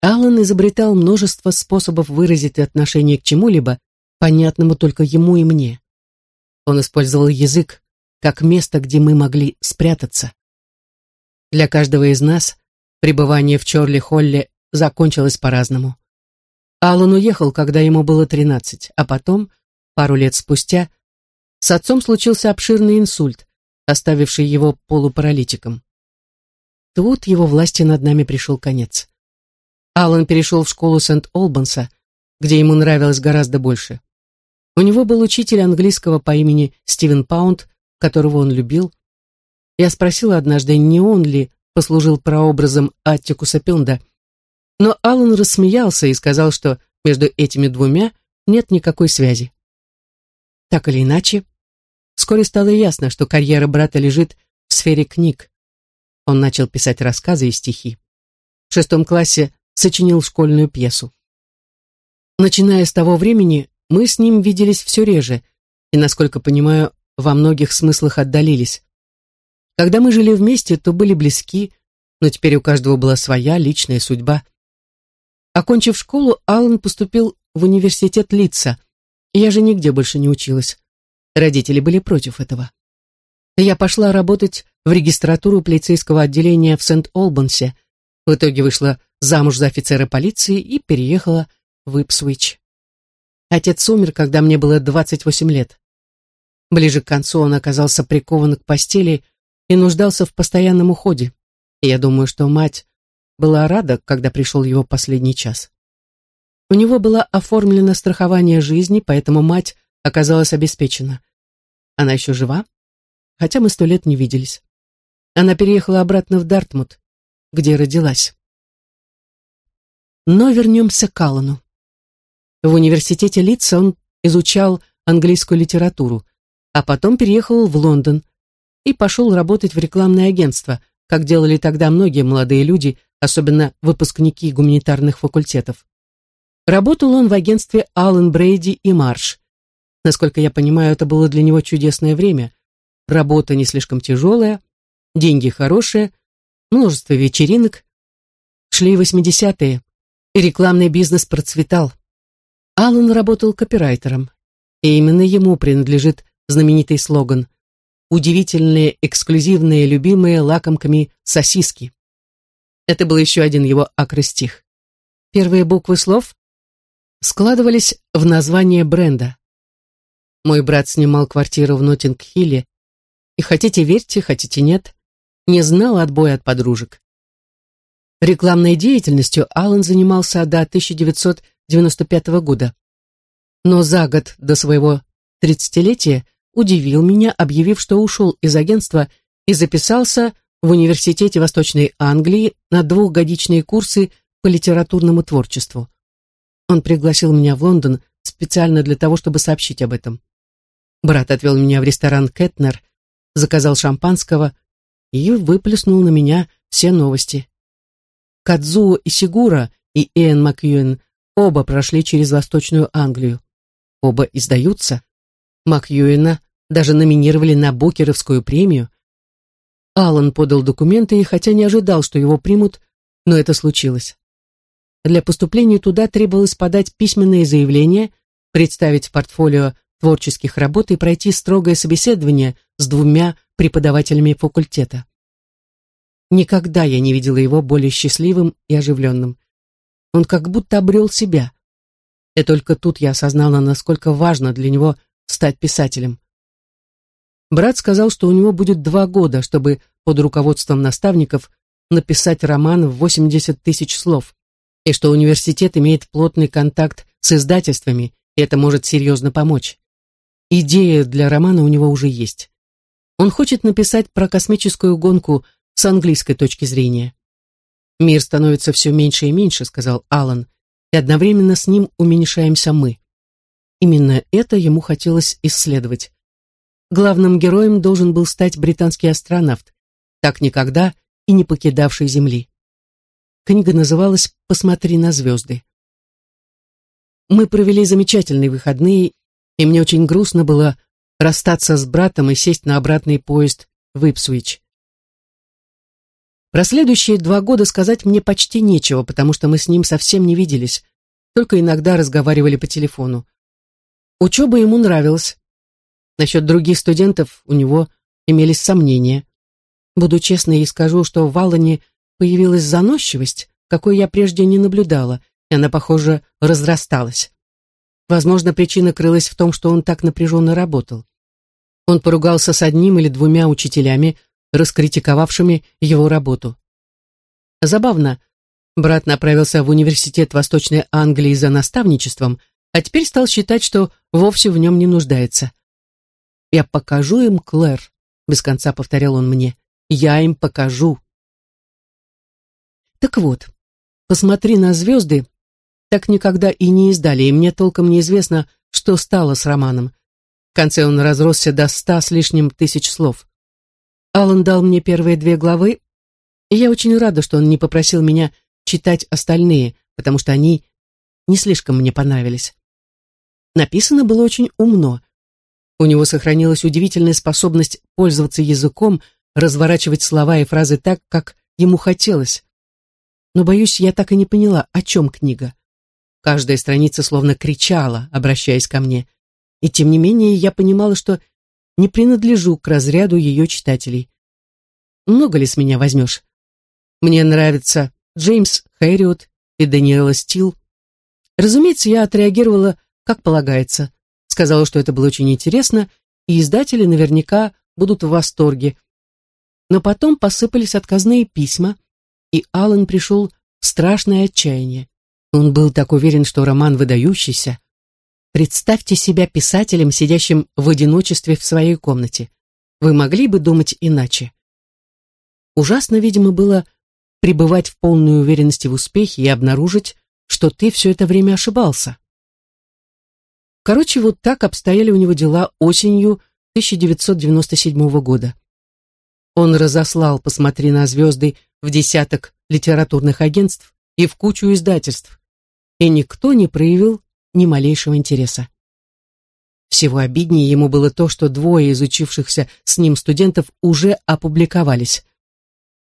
Аллан изобретал множество способов выразить отношение к чему-либо, понятному только ему и мне. Он использовал язык как место, где мы могли спрятаться. Для каждого из нас пребывание в Чорли-Холле закончилось по-разному. Аллан уехал, когда ему было тринадцать, а потом, пару лет спустя, с отцом случился обширный инсульт, оставивший его полупаралитиком. Тут его власти над нами пришел конец. Аллан перешел в школу Сент-Олбанса, где ему нравилось гораздо больше. У него был учитель английского по имени Стивен Паунд, которого он любил. Я спросила однажды, не он ли послужил прообразом Аттикуса Пенда, но Аллан рассмеялся и сказал, что между этими двумя нет никакой связи. Так или иначе, вскоре стало ясно, что карьера брата лежит в сфере книг. Он начал писать рассказы и стихи. В шестом классе сочинил школьную пьесу. Начиная с того времени, мы с ним виделись все реже и, насколько понимаю, во многих смыслах отдалились. Когда мы жили вместе, то были близки, но теперь у каждого была своя личная судьба. Окончив школу, Аллан поступил в университет Литца, я же нигде больше не училась. Родители были против этого. Я пошла работать в регистратуру полицейского отделения в Сент-Олбансе. В итоге вышла замуж за офицера полиции и переехала в Ипсвич. Отец умер, когда мне было 28 лет. Ближе к концу он оказался прикован к постели и нуждался в постоянном уходе. И я думаю, что мать была рада, когда пришел его последний час. У него было оформлено страхование жизни, поэтому мать оказалась обеспечена. Она еще жива, хотя мы сто лет не виделись. Она переехала обратно в Дартмут, где родилась. Но вернемся к Аллану. В университете Литца он изучал английскую литературу, а потом переехал в Лондон и пошел работать в рекламное агентство, как делали тогда многие молодые люди, особенно выпускники гуманитарных факультетов. Работал он в агентстве Аллен Брейди и Марш. Насколько я понимаю, это было для него чудесное время. Работа не слишком тяжелая, деньги хорошие, множество вечеринок. Шли восьмидесятые, и рекламный бизнес процветал. Аллан работал копирайтером, и именно ему принадлежит знаменитый слоган «Удивительные, эксклюзивные, любимые лакомками сосиски». Это был еще один его акростих. Первые буквы слов складывались в название бренда. Мой брат снимал квартиру в Ноттинг-Хилле, и хотите верьте, хотите нет, не знал отбоя от подружек. Рекламной деятельностью Аллен занимался до 1995 года. Но за год до своего тридцатилетия удивил меня, объявив, что ушел из агентства и записался в Университете Восточной Англии на двухгодичные курсы по литературному творчеству. Он пригласил меня в Лондон специально для того, чтобы сообщить об этом. Брат отвел меня в ресторан Кетнер, заказал шампанского и выплеснул на меня все новости. Кадзуо Исигура и Иэн Макьюэн оба прошли через Восточную Англию. Оба издаются. Макьюэна даже номинировали на Букеровскую премию. Аллан подал документы и хотя не ожидал, что его примут, но это случилось. Для поступления туда требовалось подать письменное заявление, представить портфолио творческих работ и пройти строгое собеседование с двумя преподавателями факультета. Никогда я не видела его более счастливым и оживленным. Он как будто обрел себя. И только тут я осознала, насколько важно для него стать писателем. Брат сказал, что у него будет два года, чтобы под руководством наставников написать роман в 80 тысяч слов, и что университет имеет плотный контакт с издательствами, и это может серьезно помочь. Идея для романа у него уже есть. Он хочет написать про космическую гонку с английской точки зрения. «Мир становится все меньше и меньше», — сказал Алан, «и одновременно с ним уменьшаемся мы». Именно это ему хотелось исследовать. Главным героем должен был стать британский астронавт, так никогда и не покидавший Земли. Книга называлась «Посмотри на звезды». Мы провели замечательные выходные, и мне очень грустно было расстаться с братом и сесть на обратный поезд в Ипсвич. Про следующие два года сказать мне почти нечего, потому что мы с ним совсем не виделись, только иногда разговаривали по телефону. Учеба ему нравилась. Насчет других студентов у него имелись сомнения. Буду честной и скажу, что в Аллане появилась заносчивость, какой я прежде не наблюдала, и она, похоже, разрасталась. Возможно, причина крылась в том, что он так напряженно работал. Он поругался с одним или двумя учителями, раскритиковавшими его работу. Забавно, брат направился в университет Восточной Англии за наставничеством, а теперь стал считать, что вовсе в нем не нуждается. «Я покажу им, Клэр», — без конца повторял он мне, — «я им покажу». Так вот, посмотри на звезды так никогда и не издали, и мне толком неизвестно, что стало с романом. В конце он разросся до ста с лишним тысяч слов. Алан дал мне первые две главы, и я очень рада, что он не попросил меня читать остальные, потому что они не слишком мне понравились. Написано было очень умно. У него сохранилась удивительная способность пользоваться языком, разворачивать слова и фразы так, как ему хотелось. Но, боюсь, я так и не поняла, о чем книга. Каждая страница словно кричала, обращаясь ко мне. И тем не менее я понимала, что не принадлежу к разряду ее читателей. Много ли с меня возьмешь? Мне нравится Джеймс Хэриот и Даниэла Стил. Разумеется, я отреагировала, как полагается. Сказала, что это было очень интересно, и издатели наверняка будут в восторге. Но потом посыпались отказные письма, и Аллан пришел в страшное отчаяние. Он был так уверен, что роман выдающийся. Представьте себя писателем, сидящим в одиночестве в своей комнате. Вы могли бы думать иначе. Ужасно, видимо, было пребывать в полной уверенности в успехе и обнаружить, что ты все это время ошибался. Короче, вот так обстояли у него дела осенью 1997 года. Он разослал «Посмотри на звезды» в десяток литературных агентств и в кучу издательств, и никто не проявил ни малейшего интереса. Всего обиднее ему было то, что двое изучившихся с ним студентов уже опубликовались.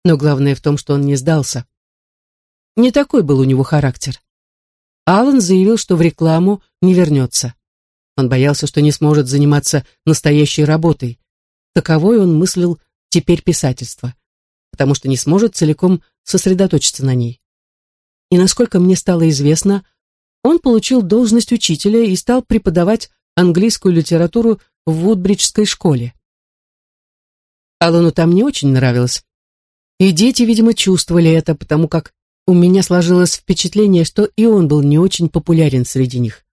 Но главное в том, что он не сдался. Не такой был у него характер. Алан заявил, что в рекламу не вернется. Он боялся, что не сможет заниматься настоящей работой. Таковой он мыслил теперь писательство, потому что не сможет целиком сосредоточиться на ней и, насколько мне стало известно, он получил должность учителя и стал преподавать английскую литературу в Вудбриджской школе. Алану там не очень нравилось. И дети, видимо, чувствовали это, потому как у меня сложилось впечатление, что и он был не очень популярен среди них.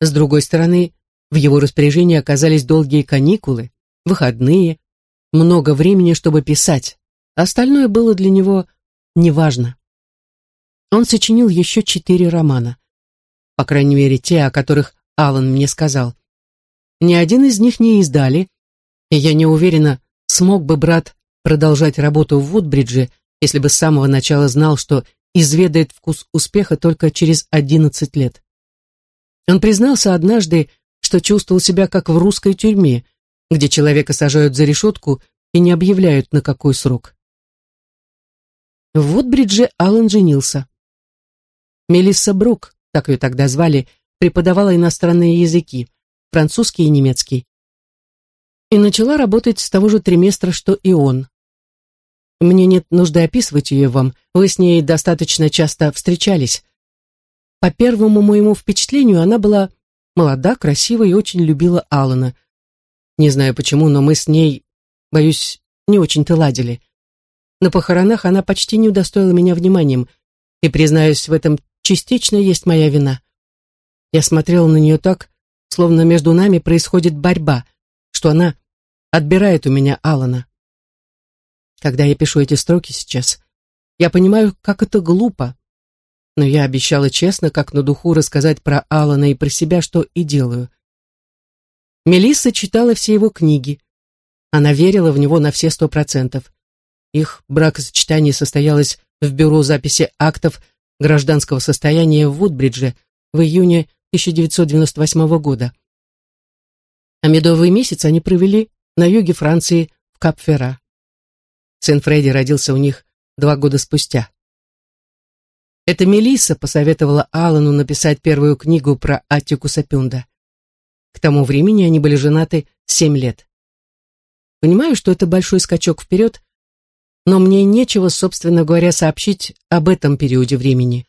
С другой стороны, в его распоряжении оказались долгие каникулы, выходные, много времени, чтобы писать. Остальное было для него неважно. Он сочинил еще четыре романа. По крайней мере, те, о которых Алан мне сказал. Ни один из них не издали, и я не уверена, смог бы брат продолжать работу в Вудбридже, если бы с самого начала знал, что изведает вкус успеха только через одиннадцать лет. Он признался однажды, что чувствовал себя как в русской тюрьме, где человека сажают за решетку и не объявляют на какой срок. В Вудбридже Аллан женился. Мелисса Брук, так ее тогда звали, преподавала иностранные языки, французский и немецкий. И начала работать с того же триместра, что и он. Мне нет нужды описывать ее вам, вы с ней достаточно часто встречались. По первому моему впечатлению, она была молода, красива и очень любила Алана. Не знаю почему, но мы с ней, боюсь, не очень-то ладили. На похоронах она почти не удостоила меня вниманием, и, признаюсь, в этом частично есть моя вина. Я смотрела на нее так, словно между нами происходит борьба, что она отбирает у меня Алана. Когда я пишу эти строки сейчас, я понимаю, как это глупо, но я обещала честно, как на духу, рассказать про Алана и про себя, что и делаю. Мелисса читала все его книги. Она верила в него на все сто процентов. Их бракосочетание состоялось в бюро записи актов гражданского состояния в Вудбридже в июне 1998 года. А медовый месяц они провели на юге Франции в Капфера. Сын Фредди родился у них два года спустя. Это Мелисса посоветовала Алану написать первую книгу про Аттику Сапюнда. К тому времени они были женаты семь лет. Понимаю, что это большой скачок вперед, но мне нечего, собственно говоря, сообщить об этом периоде времени.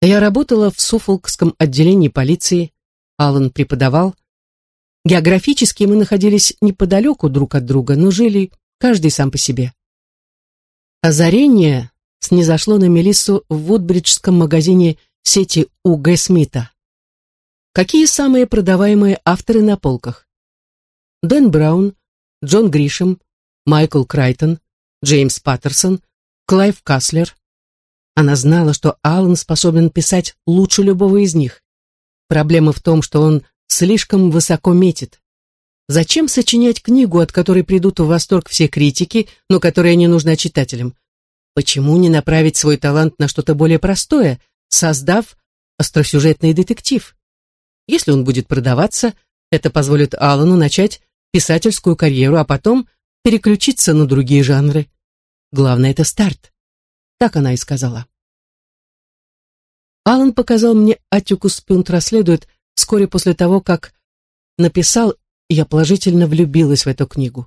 Я работала в Суфолкском отделении полиции, Алан преподавал. Географически мы находились неподалеку друг от друга, но жили каждый сам по себе. Озарение снизошло на Мелиссу в Вудбриджском магазине сети У.Г. Смита. Какие самые продаваемые авторы на полках? Дэн Браун, Джон Гришем, Майкл Крайтон, Джеймс Паттерсон, Клайв Каслер. Она знала, что Аллан способен писать лучше любого из них. Проблема в том, что он слишком высоко метит. Зачем сочинять книгу, от которой придут в восторг все критики, но которая не нужна читателям? Почему не направить свой талант на что-то более простое, создав остросюжетный детектив? Если он будет продаваться, это позволит Аллану начать писательскую карьеру, а потом переключиться на другие жанры. Главное — это старт. Так она и сказала. Аллан показал мне «Атикус Пюнт расследует» вскоре после того, как написал, я положительно влюбилась в эту книгу.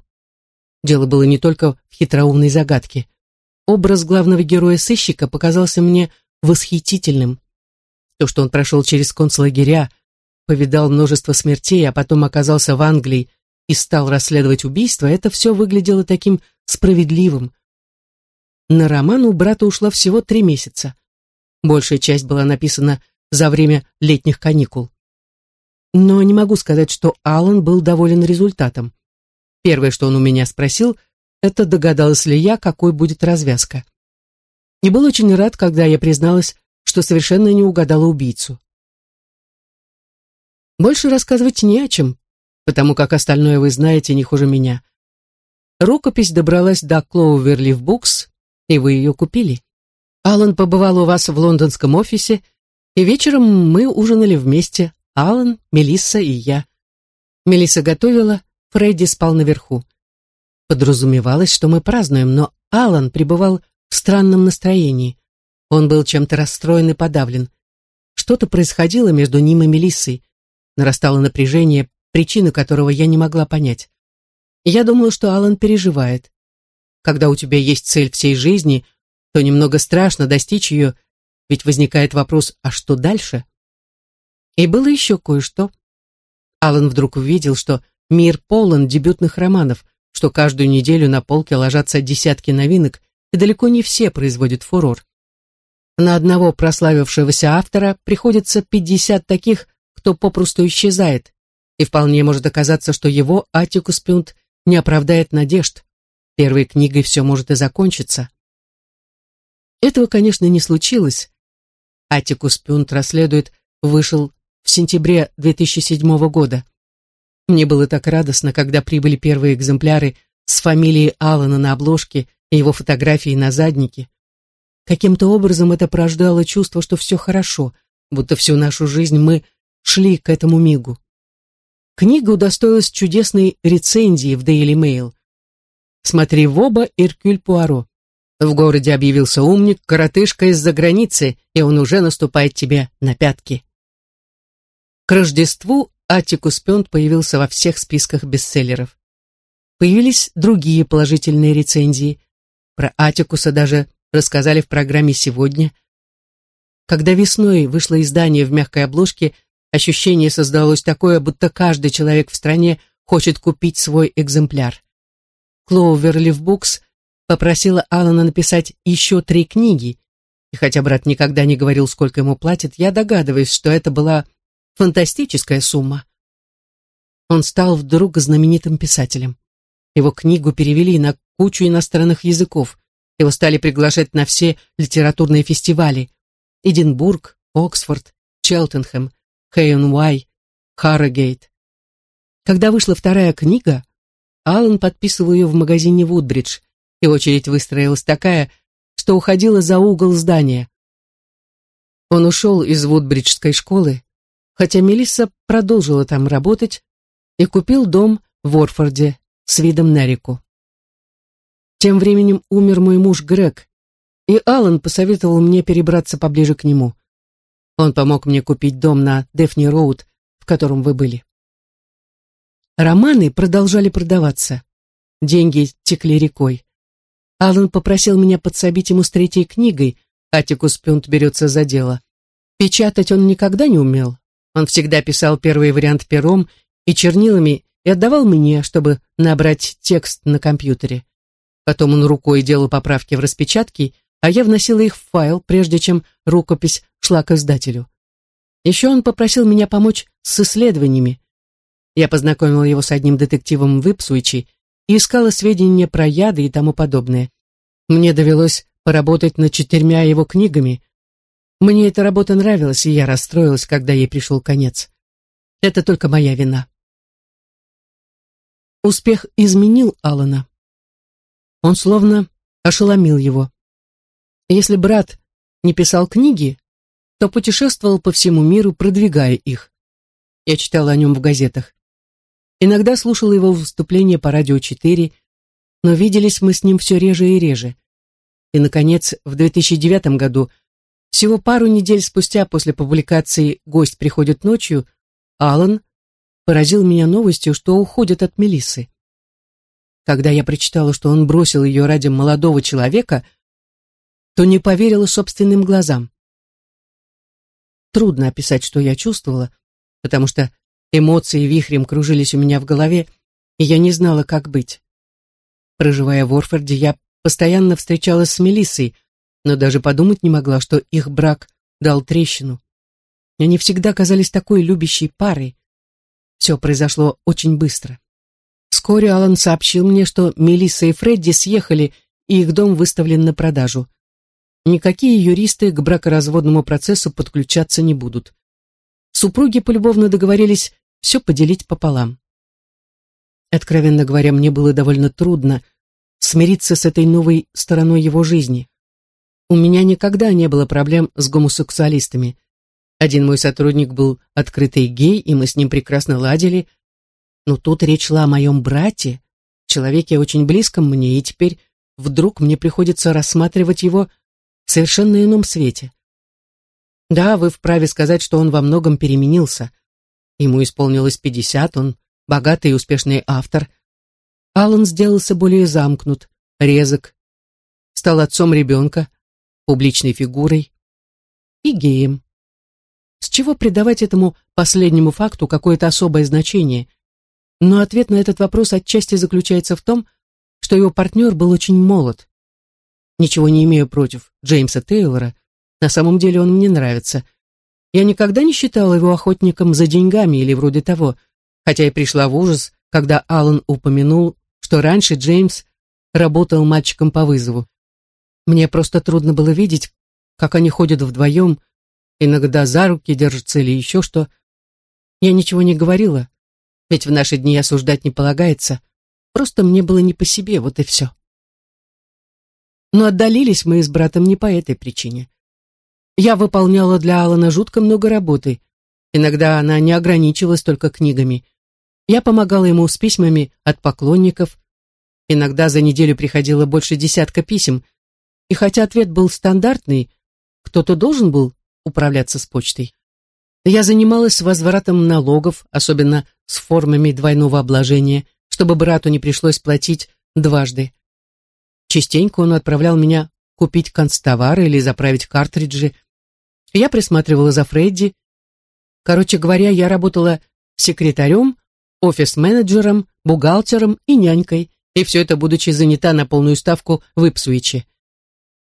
Дело было не только в хитроумной загадке. Образ главного героя-сыщика показался мне восхитительным. То, что он прошел через концлагеря, повидал множество смертей, а потом оказался в Англии и стал расследовать убийство, это все выглядело таким справедливым. На роман у брата ушло всего три месяца. Большая часть была написана за время летних каникул. Но не могу сказать, что Аллан был доволен результатом. Первое, что он у меня спросил, это догадалась ли я, какой будет развязка. И был очень рад, когда я призналась, что совершенно не угадала убийцу. Больше рассказывать не о чем, потому как остальное вы знаете не хуже меня. Рукопись добралась до Клоуверлив Букс, и вы ее купили. Алан побывал у вас в лондонском офисе, и вечером мы ужинали вместе, Алан, Мелисса и я. Мелисса готовила, Фредди спал наверху. Подразумевалось, что мы празднуем, но Алан пребывал в странном настроении. Он был чем-то расстроен и подавлен. Что-то происходило между ним и Мелиссой. Нарастало напряжение, причину которого я не могла понять. Я думала, что Алан переживает. Когда у тебя есть цель всей жизни, то немного страшно достичь ее, ведь возникает вопрос, а что дальше? И было еще кое-что. Алан вдруг увидел, что мир полон дебютных романов, что каждую неделю на полке ложатся десятки новинок, и далеко не все производят фурор. На одного прославившегося автора приходится 50 таких, кто попросту исчезает, и вполне может оказаться, что его Атикус Пюнт не оправдает надежд. Первой книгой все может и закончиться. Этого, конечно, не случилось. Атикус Пюнт расследует вышел в сентябре 2007 года. Мне было так радостно, когда прибыли первые экземпляры с фамилией Алана на обложке и его фотографией на заднике. Каким-то образом это порождало чувство, что все хорошо, будто всю нашу жизнь мы шли к этому мигу. Книга удостоилась чудесной рецензии в Daily Mail. Смотри в оба Иркюль Пуаро. В городе объявился умник, коротышка из-за границы, и он уже наступает тебе на пятки. К Рождеству Атикус Пент появился во всех списках бестселлеров. Появились другие положительные рецензии. Про Атикуса даже рассказали в программе «Сегодня». Когда весной вышло издание в мягкой обложке, ощущение создалось такое, будто каждый человек в стране хочет купить свой экземпляр. Клоуверлив Букс попросила Алана написать еще три книги, и хотя брат никогда не говорил, сколько ему платят, я догадываюсь, что это была фантастическая сумма. Он стал вдруг знаменитым писателем. Его книгу перевели на кучу иностранных языков, его стали приглашать на все литературные фестивали. Эдинбург, Оксфорд, Челтенхэм, Хейн-Уай, Харрогейт. Когда вышла вторая книга, Аллан подписывал ее в магазине Вудбридж, и очередь выстроилась такая, что уходила за угол здания. Он ушел из Вудбриджской школы, хотя Мелисса продолжила там работать, и купил дом в Орфорде с видом на реку. Тем временем умер мой муж Грег, и Алан посоветовал мне перебраться поближе к нему. Он помог мне купить дом на Дефни Роуд, в котором вы были. Романы продолжали продаваться. Деньги текли рекой. Алан попросил меня подсобить ему с третьей книгой, Атикус Пюнт берется за дело. Печатать он никогда не умел. Он всегда писал первый вариант пером и чернилами и отдавал мне, чтобы набрать текст на компьютере. Потом он рукой делал поправки в распечатке, а я вносила их в файл, прежде чем рукопись шла к издателю. Еще он попросил меня помочь с исследованиями. Я познакомила его с одним детективом в Ипсуичи и искала сведения про яды и тому подобное. Мне довелось поработать над четырьмя его книгами. Мне эта работа нравилась, и я расстроилась, когда ей пришел конец. Это только моя вина. Успех изменил Алана. Он словно ошеломил его. Если брат не писал книги, то путешествовал по всему миру, продвигая их. Я читала о нем в газетах. Иногда слушала его выступления по радио 4, но виделись мы с ним все реже и реже. И, наконец, в 2009 году, всего пару недель спустя после публикации «Гость приходит ночью», Алан поразил меня новостью, что уходит от Мелиссы. Когда я прочитала, что он бросил ее ради молодого человека, то не поверила собственным глазам. Трудно описать, что я чувствовала, потому что эмоции вихрем кружились у меня в голове, и я не знала, как быть. Проживая в Орфорде, я постоянно встречалась с Мелиссой, но даже подумать не могла, что их брак дал трещину. Они всегда казались такой любящей парой. Все произошло очень быстро. Вскоре Алан сообщил мне, что Мелисса и Фредди съехали, и их дом выставлен на продажу. Никакие юристы к бракоразводному процессу подключаться не будут. Супруги полюбовно договорились все поделить пополам. Откровенно говоря, мне было довольно трудно смириться с этой новой стороной его жизни. У меня никогда не было проблем с гомосексуалистами. Один мой сотрудник был открытый гей, и мы с ним прекрасно ладили, но тут речь шла о моем брате, человеке очень близком мне, и теперь вдруг мне приходится рассматривать его в совершенно ином свете. Да, вы вправе сказать, что он во многом переменился. Ему исполнилось пятьдесят, он богатый и успешный автор. Аллан сделался более замкнут, резок, стал отцом ребенка, публичной фигурой и геем. С чего придавать этому последнему факту какое-то особое значение? Но ответ на этот вопрос отчасти заключается в том, что его партнер был очень молод. Ничего не имею против Джеймса Тейлора, на самом деле он мне нравится. Я никогда не считала его охотником за деньгами или вроде того, хотя и пришла в ужас, когда Аллан упомянул, что раньше Джеймс работал мальчиком по вызову. Мне просто трудно было видеть, как они ходят вдвоем, иногда за руки держатся или еще что. Я ничего не говорила, ведь в наши дни осуждать не полагается, просто мне было не по себе, вот и все. Но отдалились мы с братом не по этой причине. Я выполняла для Алана жутко много работы, иногда она не ограничивалась только книгами. Я помогала ему с письмами от поклонников, Иногда за неделю приходило больше десятка писем, и хотя ответ был стандартный, кто-то должен был управляться с почтой. Я занималась возвратом налогов, особенно с формами двойного обложения, чтобы брату не пришлось платить дважды. Частенько он отправлял меня купить констовары или заправить картриджи. Я присматривала за Фредди. Короче говоря, я работала секретарем, офис-менеджером, бухгалтером и нянькой, и все это будучи занята на полную ставку в Ипсуиче.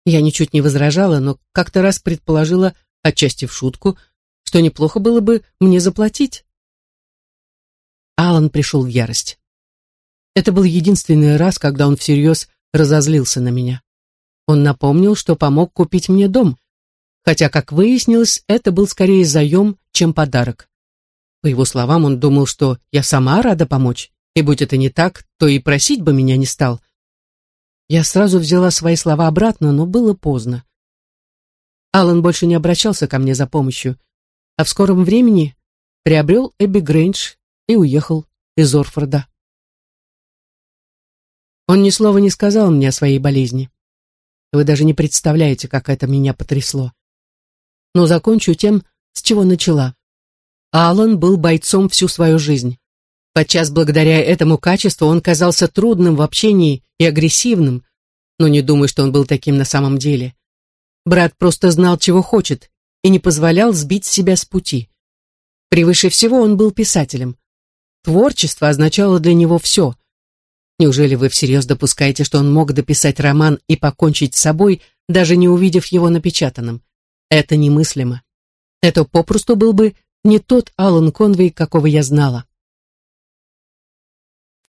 Я ничуть не возражала, но как-то раз предположила, отчасти в шутку, что неплохо было бы мне заплатить. Алан пришел в ярость. Это был единственный раз, когда он всерьез разозлился на меня. Он напомнил, что помог купить мне дом, хотя, как выяснилось, это был скорее заем, чем подарок. По его словам, он думал, что я сама рада помочь, и будь это не так, то и просить бы меня не стал. Я сразу взяла свои слова обратно, но было поздно. Алан больше не обращался ко мне за помощью, а в скором времени приобрел Эбби Грэндж и уехал из Орфорда. Он ни слова не сказал мне о своей болезни. Вы даже не представляете, как это меня потрясло. Но закончу тем, с чего начала. Алан был бойцом всю свою жизнь. Подчас благодаря этому качеству он казался трудным в общении и агрессивным, но не думаю, что он был таким на самом деле. Брат просто знал, чего хочет, и не позволял сбить себя с пути. Превыше всего он был писателем. Творчество означало для него все. Неужели вы всерьез допускаете, что он мог дописать роман и покончить с собой, даже не увидев его напечатанным? Это немыслимо. Это попросту был бы не тот Алан Конвей, какого я знала.